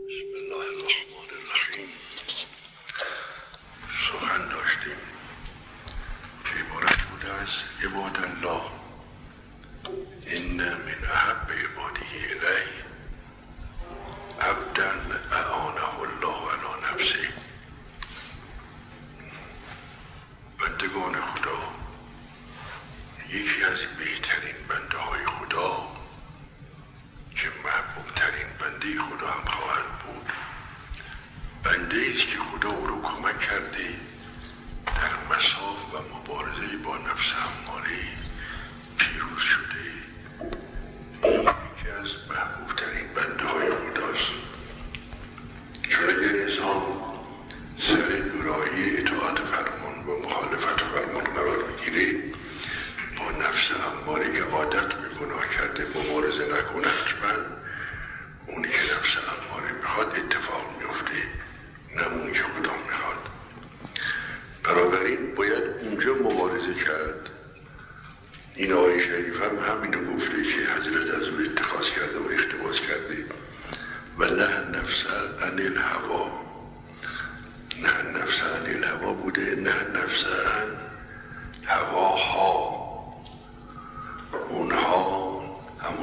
بسم الله الرحمن الرحیم. سخن داشتیم. که عبارت بوده از عباد الله. این من احب عباده الی عبدا اعانه الله و نفسه. بندگان خدا یکی از بهترین بنده های بنده است که خدا او رو کمک کرده در مساف و مبارزه با نفس اماره پیروز شد.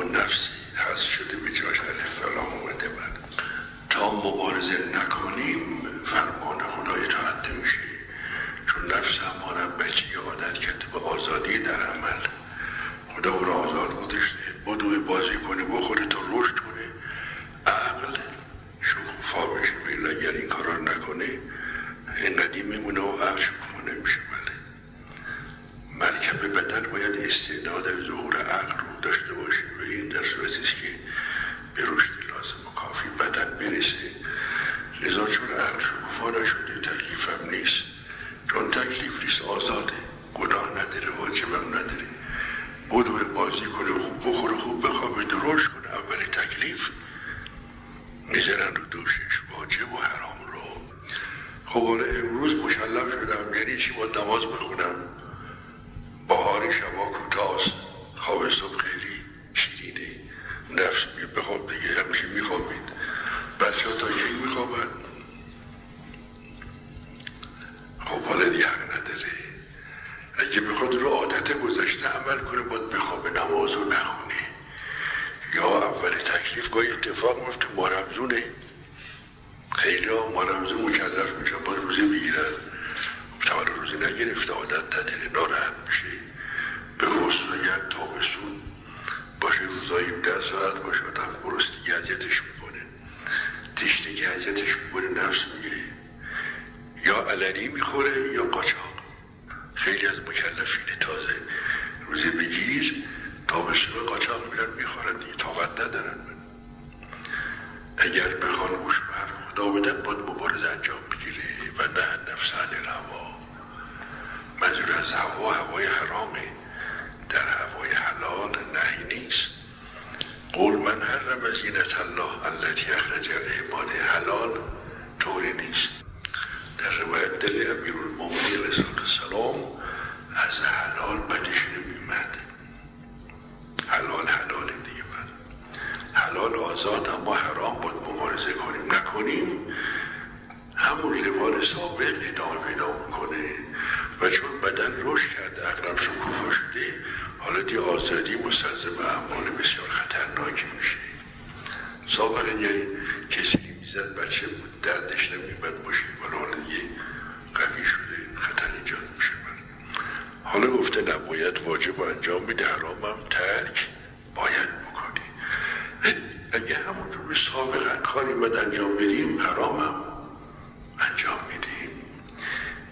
اون نفسی هست شده به جاش الف فلام اومده بعد. تا مبارزه نکنیم فرمان خدای تاعته میشه. چون نفس همانم بچه عادت کرده به آزادی در عمل. خدا او را آزاد گذاشته بدو بازی کنه بخوره تا رشد کنه. عقل شکوفا بشه بیلا اگر این کارا نکنه. انقدی میمونه و عقل شکوفا نمیشه. بدن باید استعداد ظهور عقل رو داشته باشیم و این در صورتی است که به رشد لازم و کافی بدن برسه. لذا چون عقل شکوفا نشده تکلیفم نیست. چون تکلیف نیست آزاده. گناه نداره واجبم نداره. و بازی کنه خوب بخوره خوب بخوابه درست کنه. اول تکلیف می‌ذارن رو دوشش. واجب و حرام رو. خب امروز مشلم شدم. یعنی چی؟ با نماز بخونم.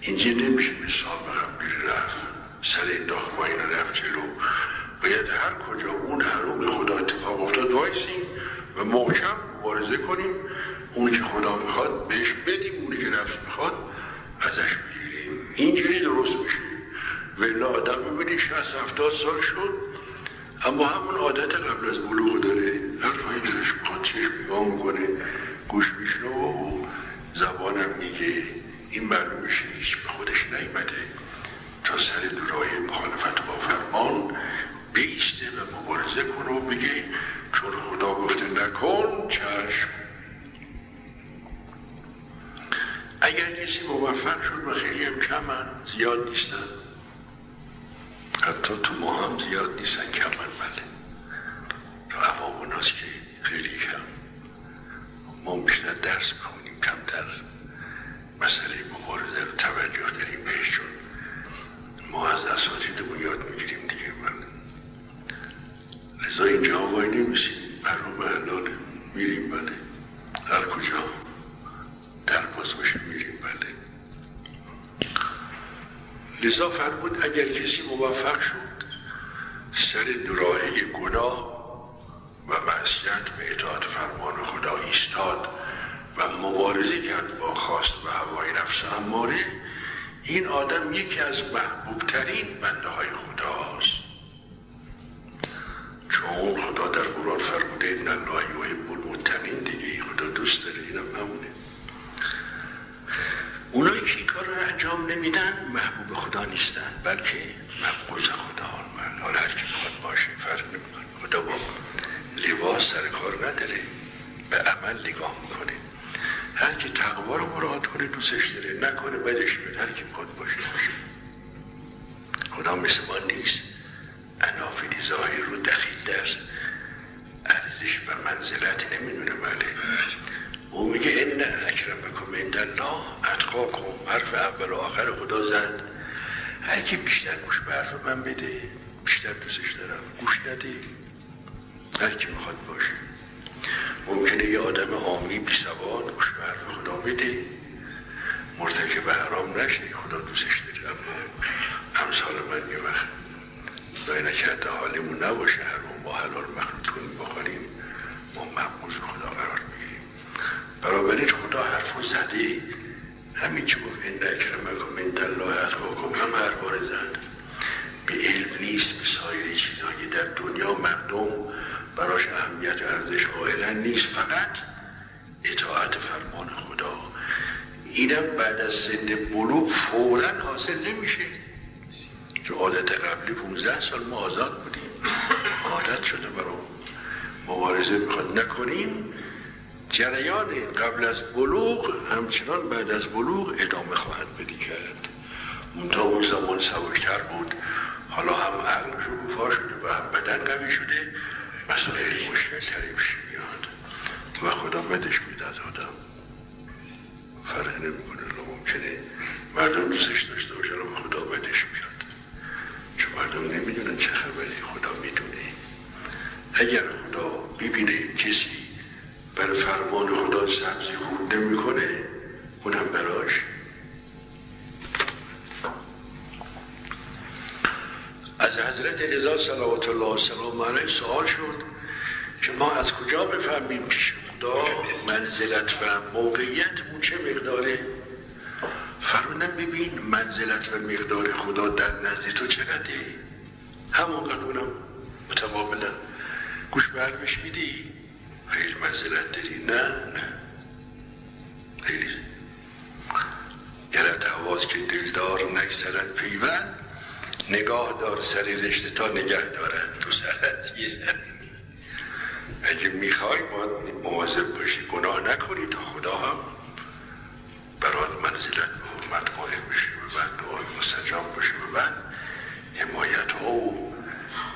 اینجا نمیشه به سابقم میری رفت. سر این داخت با این رفت جلو. باید هر کجا اون حروم خدا اتفاق افتاد وایسیم و محکم مبارزه کنیم. اون که خدا می‌خواد بهش بدیم اونی که نفس می‌خواد ازش بگیریم. اینجوری درست میشه. ولی آدم می‌بینی 60 70 سال شد اما همون عادت قبل از بلوغ داره. هر پایی دلش می‌خواد چشم نگاه می‌کنه گوش میشنوه و زبانم میگه. این معلومش نیست به خودش نیمده تا سر دورای مخالفت با فرمان بیسته و مبارزه کن و بگه چون خدا گفته نکن چشم. اگر کسی موفق شد و خیلی هم کمن زیاد نیستن. حتی تو ما هم زیاد نیستن کمن بله. تو عوام و که خیلی کم. ما بیشتر درس بخونیم کم در مسئله توجه داریم بهش ما از اساتیدمون یاد می‌گیریم دیگه بله لذا اینجا وای نمیسیم برنامه حلال میریم بله. هر کجا در باز باشه میریم بله. لذا فرمود اگر کسی موفق شد سر دراهه گناه و معصیت به اطاعت فرمان خدا ایستاد و مبارزه کرد با خواست و هوای نفس اماره این آدم یکی از محبوبترین بنده های خداست. چون خدا در قرآن فرموده این الله یحب المتقین دیگه خدا دوست داره اینم همونه. اونایی که این کار رو انجام نمیدن محبوب خدا نیستن بلکه مبغوض خدا حالا هر کی می‌خواد باشه فرق نمی‌کنه. خدا با لباس سر کار نداره به عمل نگاه می‌کنه. هر کی تقوا رو مراد کنه دوستش داره. نکنه بدش میاد هر کی می‌خواد باشه باشه. خدا مثل ما نیست. انافیلی ظاهر رو دخیل در ارزش و منزلت نمی‌دونه بله. او میگه ان اکرمکم عند الله اتقاکم. حرف اول و آخر خدا زد. هر کی بیشتر گوش به حرف من بده بیشتر دوستش دارم. گوش نده. هر کی می‌خواد باشه. ممکنه یه آدم عامی بی سواد گوش به خدا بده. مرتکب حرام نشه خدا دوستش داره. اما امثال من یه وقت خدای نکرده حالمون نباشه حرام با حلال مخلوط کنیم بخوریم ما مقبوض خدا قرار می‌گیریم. برابرین خدا حرف زده. همین چه گفت این اکرمکم من الله اتقاکم. هم بار زد. به علم نیست به سایر چیزهایی در و ارزش قائلا نیست فقط اطاعت فرمان خدا. اینم بعد از سن بلوغ فورا حاصل نمیشه. که عادت قبلی 15 سال ما آزاد بودیم. عادت شده برای مبارزه می‌خواد نکنیم. جریان قبل از بلوغ همچنان بعد از بلوغ ادامه خواهد بدی کرد. تا اون زمان سبکتر بود. حالا هم عقل شکوفا شده و هم بدن قوی شده. مسائل مشکل تری پیش میاد و خدا بدش میده از آدم. فرق نمی‌کنه ممکنه. مردم دوستش داشته باشن و خدا بدش میاد چون مردم نمی‌دونن چه خبری خدا می‌دونه. اگر خدا ببینه کسی بر فرمان خدا سبزی خود نمی‌کنه اونم براش از حضرت رضا صلوات الله سلام علیه سوال شد که ما از کجا بفهمیم که خدا منزلت و موقعیت اون چه مقداره؟ فرمودن ببین منزلت و مقدار خدا در نزد تو چقدره؟ همونقدر اونم متقابلا گوش به حرفش میدی؟ خیلی منزلت داری. نه نه. خیلی. گرد حواظ که دلدار نگذرد پیوند. نگاه دار سر رشته تا نگه دارد تو سرت. اگه می‌خوای باید مواظب باشی. گناه نکنی تا خدا هم برات منزلت به حرمت قائل بشه و بعد دعای مستجاب باشه و بعد حمایت ها و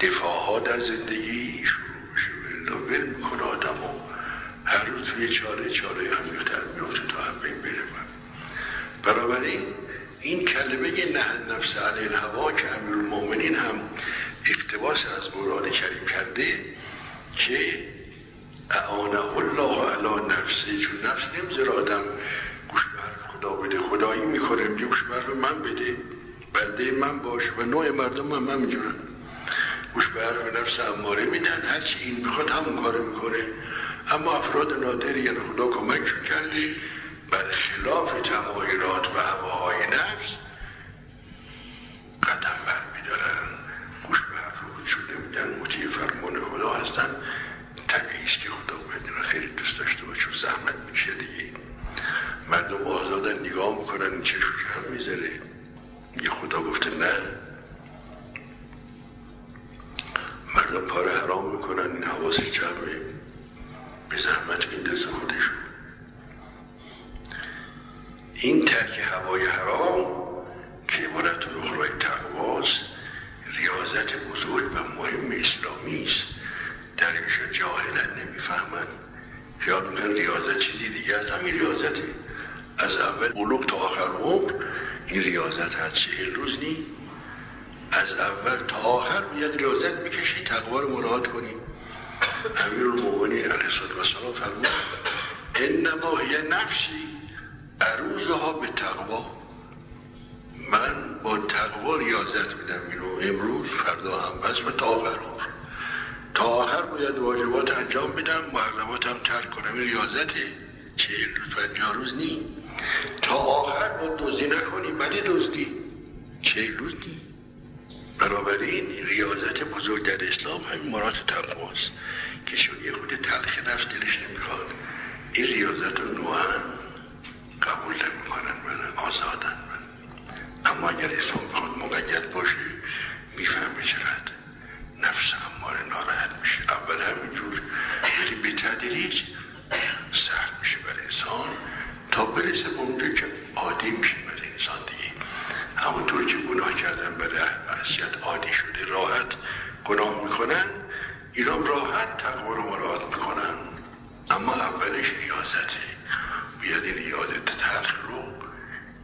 دفاع ها در زندگی شروع بشه. و ول می‌کنه آدم و هر روز یه چاره چاره عمیقتر میفته تا هم بین بره بنابراین این کلمه نه نفس علی الهوا که امیر المومنین هم اقتباس از قرآن کریم کرده که اعانه الله علی نفسه چون نفس نمی‌ذاره آدم گوش به خدا بده. خدایی می‌کنه میگه گوش به من بده. بنده من باش و نوع مردم هم همینجورن گوش به نفس اماره میدن. هرچی این می‌خواد همون کار می‌کنه. اما افراد نادری یعنی خدا کمک کرده. بر خلاف تمایلات و هواهای نفس قدم بر میدارن گوش به حرف خودشون نمیدن مطیع فرمان خدا هستن. طبیعی است که خدا باید خیلی دوست داشته باشه و زحمت میشه دیگه. مردم آزادن نگاه می‌کنن این چشم هم می‌ذاره. یه خدا گفته نه. مردم کار حرام می‌کنن. این حواس جمعه به زحمت میندازه خودشون. این ترک هوای حرام که عبارت اخرای تقواست ریاضت بزرگ و مهم اسلامی است. درش جاهلا نمی‌فهمند خیال می‌کنن ریاضت چیزی دیگه از همین ریاضتی از اول بلوغ تا آخر عمر این ریاضت هست چهل روز نی. از اول تا آخر باید ریاضت بکشی تقوا رو مراعات کنیم امیر المومنین علیه السلام فرمود انما هی نفسی عروضها به تقوا من با تقوا ریاضت میدم اینو امروز فردا هم بس تا آخر تا آخر باید واجبات انجام بدم محرماتم ترک کنم. این ریاضته چهل روز پنجاه روز نی. تا آخر با دزدی نکنی ولی دزدی. چهل روز نی. بنابراین ریاضت بزرگ در اسلام همین مراد تقواست. که شون یه خود تلخ نفس دلش نمی‌خواد. این ریاضت نوعا قبول نمی‌کنن من آزادن. اما اگر اسلام خود مقید باشه می‌فهمه چقدر نفس اماره ناراحت میشه. اول همینجور ولی به تدریج سخت میشه برای انسان. تا برسه به اونجا که عادی میشه برای انسان دیگه. همونطور که گناه کردن برای معصیت عادی شده راحت گناه می‌کنن ایران راحت تقوا رو مراد می‌کنن اما اولش ریاضته بیاد این ریاضت تلخ رو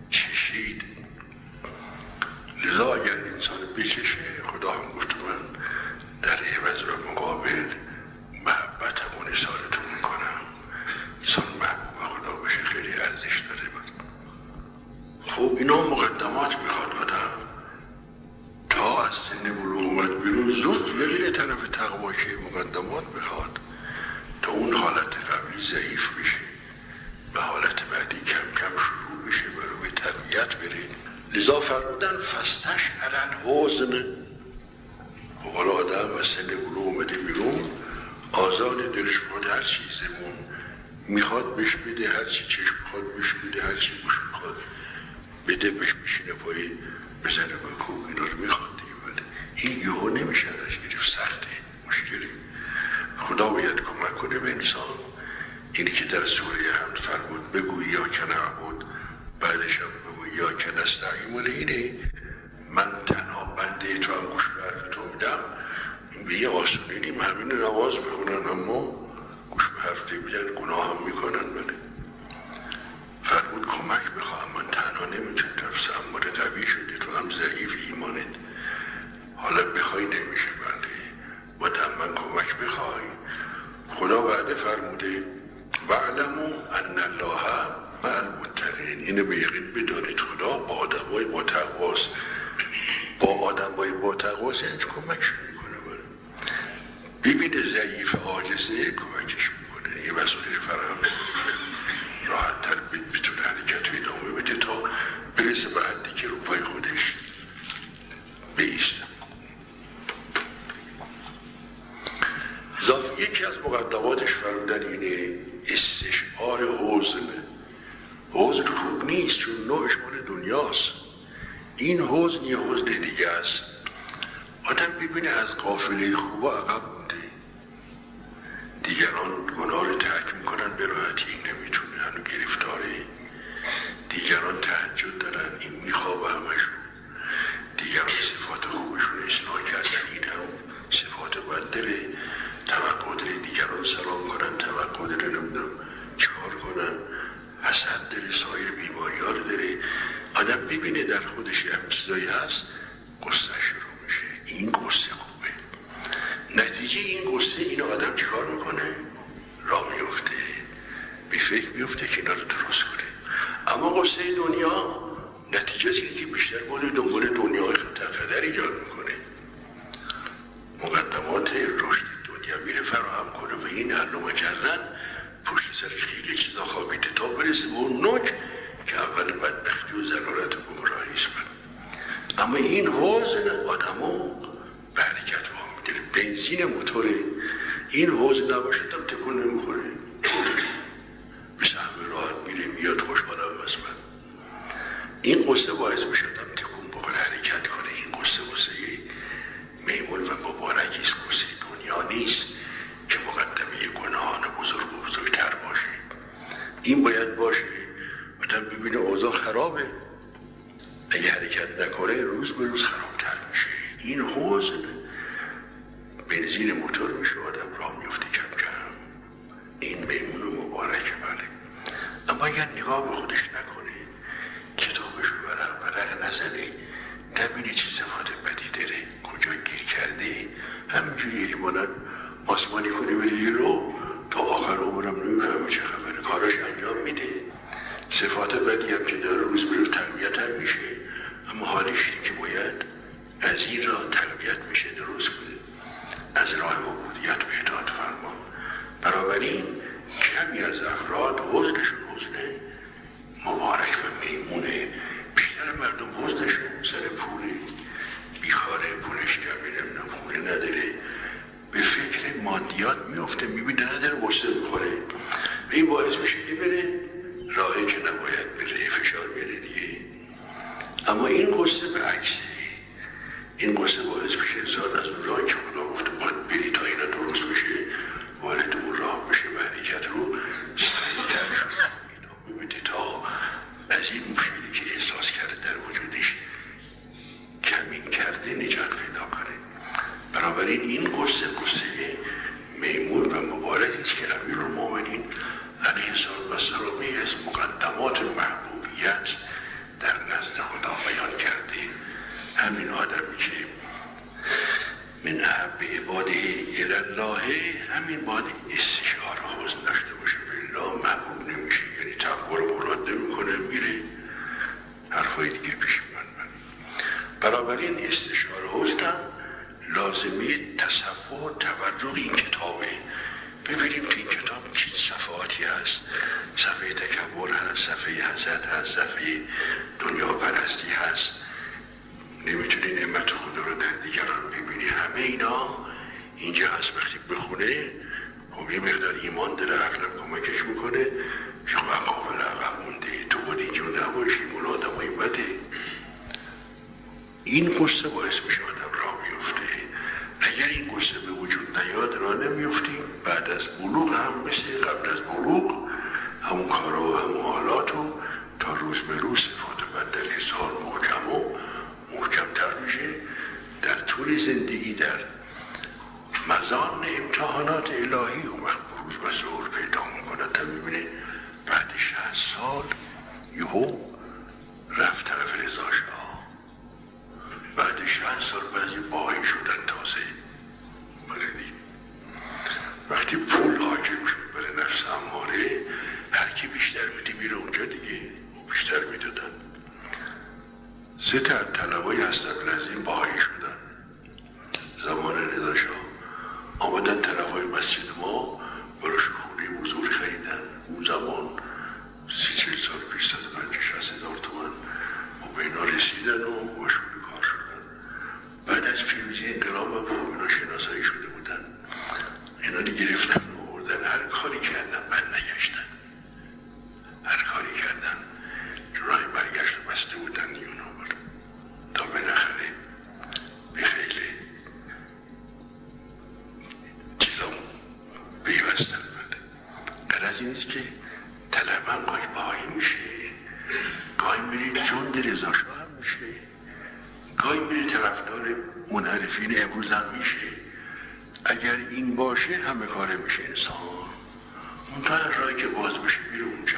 چشید لذا اگر انسان بچشه خدا هم گفت من در عوض و مقابل محبت همون اصارتون می‌کنم انسان محبوب خدا بشه خیلی ارزش داره خب اینا مقدمات می‌خواد آدم تا از سن بلوغ اومد بیرون زود ببینه طرف تقوا که مقدمات می‌خواد تا اون حالت قبلی ضعیف بشه به حالت بعدی کم کم شروع بشه برو به طبیعت بره لذا فرمودن فستش علن حوزنه حالا آدم و سن بلوغ اومده بیرون آزاد دلش بخواد هر چیزمون می‌خواد بش بده هر چی چشم بخواد بش بده هر چی گوش بخواد بده بش بشینه پای بزنه و کوب اینا رو می‌خواد دیگه. ولی این یهو نمیشه ازش گرفت سخته مشکلی خدا باید کمک کنه به انسان. اینی که در سوره هم فرمود بگوی یا که نعبود بعدش هم بگوی یا که نستعیم اینه من تنها بنده تو هم گوش به حرف تو میدم. به یه آسونی نیم همین نواز می‌خونن اما گوش به حرف تو میدن گناه هم می‌کنن بله. فرمود کمک بخواهم من تنها نمی‌تونم نفس اماره قوی شدی تو هم ضعیف ایمانت. حالا بخوای نمیشه بله. با من کمک بخوای خدا بعد فرموده وعلمو ان الله مع المتقین اینو به یقین بدانید خدا با آدمای با تقواست. با آدم بای با تقواست یعنی کمکش می‌کنه ببینه عاجزه کمکش می‌کنه. یه مسئولش فراهم راحت تر بتونه حرکت رو ادامه بده تا برسه به حدی که رو پای خودش بیسته یکی از مقدماتش فرمودن اینه استشعار حوزنه حوزن خوب نیست چون نوعش مال دنیاست. این حوزن یه حوزن دیگه است. آدم ببینه از قافله خوبا عقب دیگران گناه رو ترک می‌کنن به راحتی این نمی‌تونه هنو گرفتاره. دیگران تحجد دارن این میخوابه همشون. دیگران صفات خوبشون اصلاح کردن این هم صفات بد داره. توقع داره دیگران سلام کنن توقع داره نمی‌دونم چکار کنن. حسد داره سایر بیماری ها داره. آدم ببینه در خودش هم چیزایی هست قصه شروع میشه. این قصه نتیجه این قصه این آدم چیکار می‌کنه؟ را میفته به فکر میفته که اینا درست کنه. اما قصه دنیا نتیجه اینه که بیشتر بود دنبال دنیای خطر ایجاد می‌کنه. مقدمات رشد دنیا میره فراهم کنه و این حل و مجرد پشت سرش خیلی چیزا خوابیده تا برسه به اون نوک که اول بدبختی و ضرورت گمراهی اما این حوز آدمو بنزین موتوره. این حوز نباشه تا تکون نمی‌خوره. به سهم راحت میره میاد خوشحالم از من. این قصه باعث میشه آدم تکون بخوره حرکت کنه. این قصه قصه میمون و مبارکی است. قصه دنیا نیست که مقدمه گناهان بزرگ و بزرگتر باشه. این باید باشه. گفتم ببینه اوضاع خرابه. اگه حرکت نکنه روز به روز خرابتر میشه. این حوزن بنزین موتور میشه آدم راه میفته کم کم این میمون مبارک بله. اما اگر نگاه به خودش نکنه کتابش برق برق نزنه نبینه چه صفات بدی داره کجا گیر کرده. همینجوری مانن آسمانی کنه بری رو تا آخر عمرم نمی‌فهمه چه خبره. کاراش انجام میده. صفات بدی هم که داره روز به روز هم میشه. اما حالش که باید از این راه تقویت میشه درست کنه. از راه عبودیت به فرما. بنابراین کمی از افراد حزنشون حزن مبارک و میمونه بیشتر مردم حزنشون سر پوله بیخاره پولش کمی نمی‌دونم پول نداره به فکر مادیات میفته می‌بینه نداره غصه می‌خوره این باعث میشه که بره راهی که نباید بره فشار میاره دیگه اما این قصه به عکسه این قصه باعث میشه انسان از اون راه که خدا گفته باید بری تا اینا درست بشه وارد اون راه بشه و حرکت رو سریعتر ادامه بده تا از این مشکلی که احساس کرده در وجودش کمین کرده نجات پیدا کنه بنابراین این قصه قصه میمون و مبارک است که امیر المومنین علیه السلام از مقدمات محبوبیت در نزد خدا بیان کرده همین آدمی که من احب عباده الله همین باید استشعار حوز داشته باشه. بالله محبوب نمیشه. یعنی تقوی رو مراد نمی‌کنه میره. حرفای دیگه پیش من برابر این استشعار حوزم لازمی تصور تورق این کتابه. ببینیم تو این کتاب چه صفحاتی هست. صفحه تکبر هست صفحه حسد هست صفحه دنیا پرستی هست. نمی‌تونی نعمت خدا رو در دیگران ببینی. همه اینا اینجا هست. وقتی بخونه خب یه مقدار ایمان داره عقلم کمکش که خب قابل عقب مونده. تو باید اینجور نباشی اون آدم های بده این قصه باعث میشه اگر این قصه به وجود نیاد را نمیفتیم بعد از بلوغ هم مثل قبل از بلوغ همون کارا و همون حالات و تا روز به روز صفات بد در انسان محکم و محکمتر میشه. در طول زندگی در مزان امتحانات الهی و وقت بروز و ظهور پیدا می‌کنه. تا می‌بینه بعد شهست سال یهو رفت طرف رضا بعد شهست سال سه تا طلبایی هست قبل از این باهایی شدن زمان رضا شاه آمدن طرفای مسجد ما براش خونه بزرگ خریدن اون زمان سی چل سال پیش صد پنج شست هزار تومن و به اینا رسیدن و مشغول کار شدن بعد از پیروزی انقلاب هم خب اینا شناسایی شده بودن اینا رو گرفتن و بردن هر کاری کردن بعد نگشتن هر کاری کردن راه برگشت بسته بودن دیون آمد تا بالاخره به خیلی چیزا پیوستن بده قرض این است که طلب هم گاهی باهایی میشه گاهی میری جند رضا هم میشه گاهی میری طرفدار منحرفین امروز هم میشه اگر این باشه همه کاره میشه انسان اون تا که باز بشه میره اونجا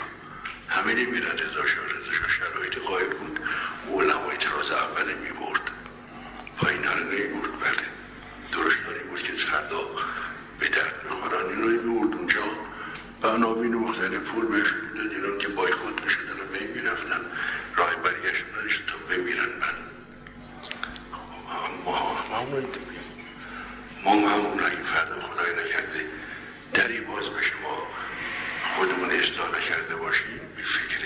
همه نمیرن رضا شاه رضا شاه شرایط قائل بود علما اعتراض اول می‌برد پایین رو نمی‌برد بله درشتاری بود که فردا به درد می‌خورن این رو می‌برد اونجا به عناوین مختلف پول بهش می‌داد اینا که بایکوت می‌شدن و می می‌رفتن راه برگشت نداشت تا بمیرن من ما همون ما همون این فردا خدای نکرده دری باز به شما خودمون اصلاح نکرده باشیم به فکر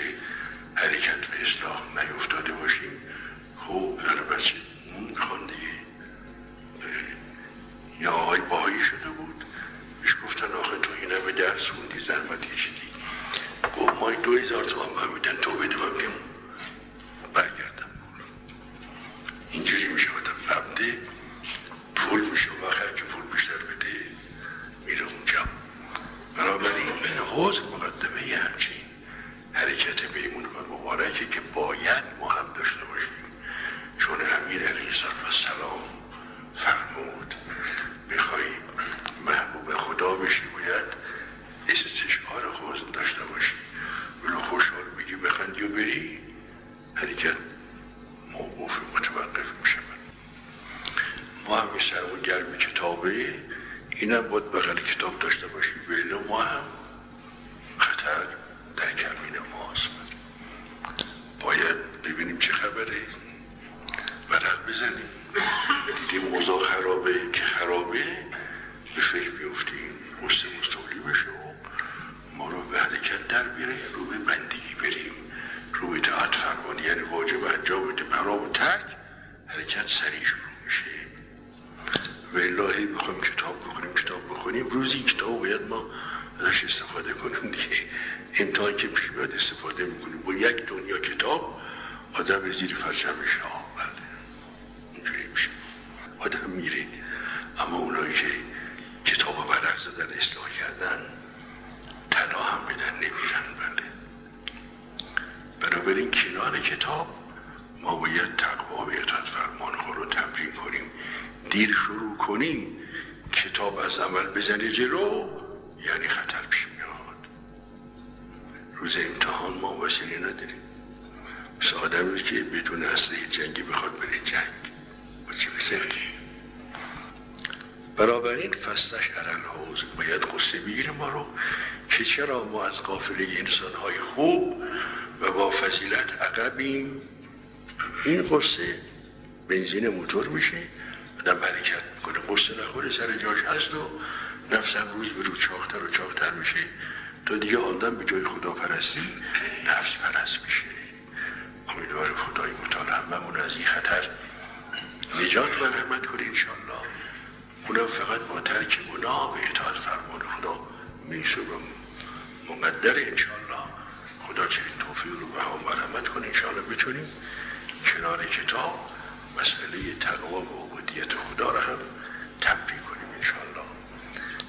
حرکت به اصلاح نیفتاده باشیم خب البته می‌خوان دیگه یا آقای باهایی شده بود بهش گفتن آخه تو اینه به درس خوندی زحمت کشیدی گفت مای دو هزار تومن من میدن تو بده من بیام برگردم اینجوری میشه آدم عبده پول میشه و آخر که پول بیشتر بده میره اونجا بنابراین این حوز مقدمه همچین حرکت میمون و باید ما هم داشته باشیم چون امیر علیه السلام فرمود می‌خوای محبوب خدا بشی باید استشعار حزن داشته باشی ولو خوشحال بگی بخندی و بری حرکت موقوف متوقف میشه ما هم سر و گرم کتابه اینم باید بغل کتاب داشته باشی ولی ما هم خطر در کمین ماست باید ببینیم چه خبره ورق بزنیم دیدیم موضوع خرابه که خرابه به فکر بیفتیم مست مستولی بشه و ما رو به حرکت در بیره رو به بندگی بریم رو به اطاعت فرمانی یعنی واجب انجام بده مرا و ترک حرکت سریع شروع میشه. و الهی بخوایم کتاب بخونیم کتاب بخونیم. روزی کتاب باید ما ازش استفاده کنیم دیگه. امتحان که پیش باید استفاده می‌کنیم. با یک دنیا کتاب آدم زیر فرشمش ها بله. اینجوری میشه. آدم میره. اما اونایی که کتاب برق زدن اصلاح کردن طلا هم بدن نمیرن. بنابراین کنار کتاب. ما باید تقوا و اطاعت فرمان ها رو تمرین کنیم. دیر شروع کنیم. کتاب از عمل بزنه جلو. یعنی خطر پیش میاد. روز امتحان ما وسیله نداریم. مثل آدمی که بدون اصله جنگی بخواد بره جنگ. با چه بسری بنابراین فستش ارل حوز باید قصه بگیره ما رو. که چرا ما از قافله انسانهای خوب و با فضیلت عقبیم. این قصه بنزین موتور میشه. آدم حرکت می‌کنه. قصه نخوره سر جاش هست و نفسم روز به روز چاختر و چاختر میشه. تا دیگه آدم به جای خدا پرستی نفس پرست میشه. امیدوار خدای متعال هممون از این خطر نجات و رحمت کنه انشالله اونم فقط با ترک گناه به اطاعت فرمان خدا میشه و مقدر انشالله خدا چنین توفیق رو به هم مرحمت کنه انشالله بتونیم کنار کتاب مسئله تقوا و عبودیت خدا را هم تمرین کنیم انشالله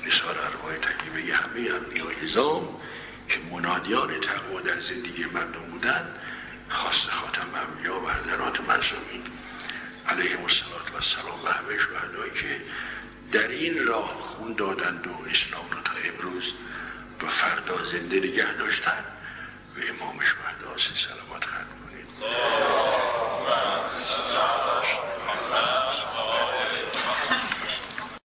نثار ارواح طیبه همه انبیاء ازام که منادیان تقوا در زندگی مردم بودن خواست خاتم انبیا و حضرات معصومین. علیهم الصلاة و السلام و همه که در این راه خون دادند و اسلام را تا امروز و فردا زنده نگه داشتن. و امام شهدا سلامات خلق کنید.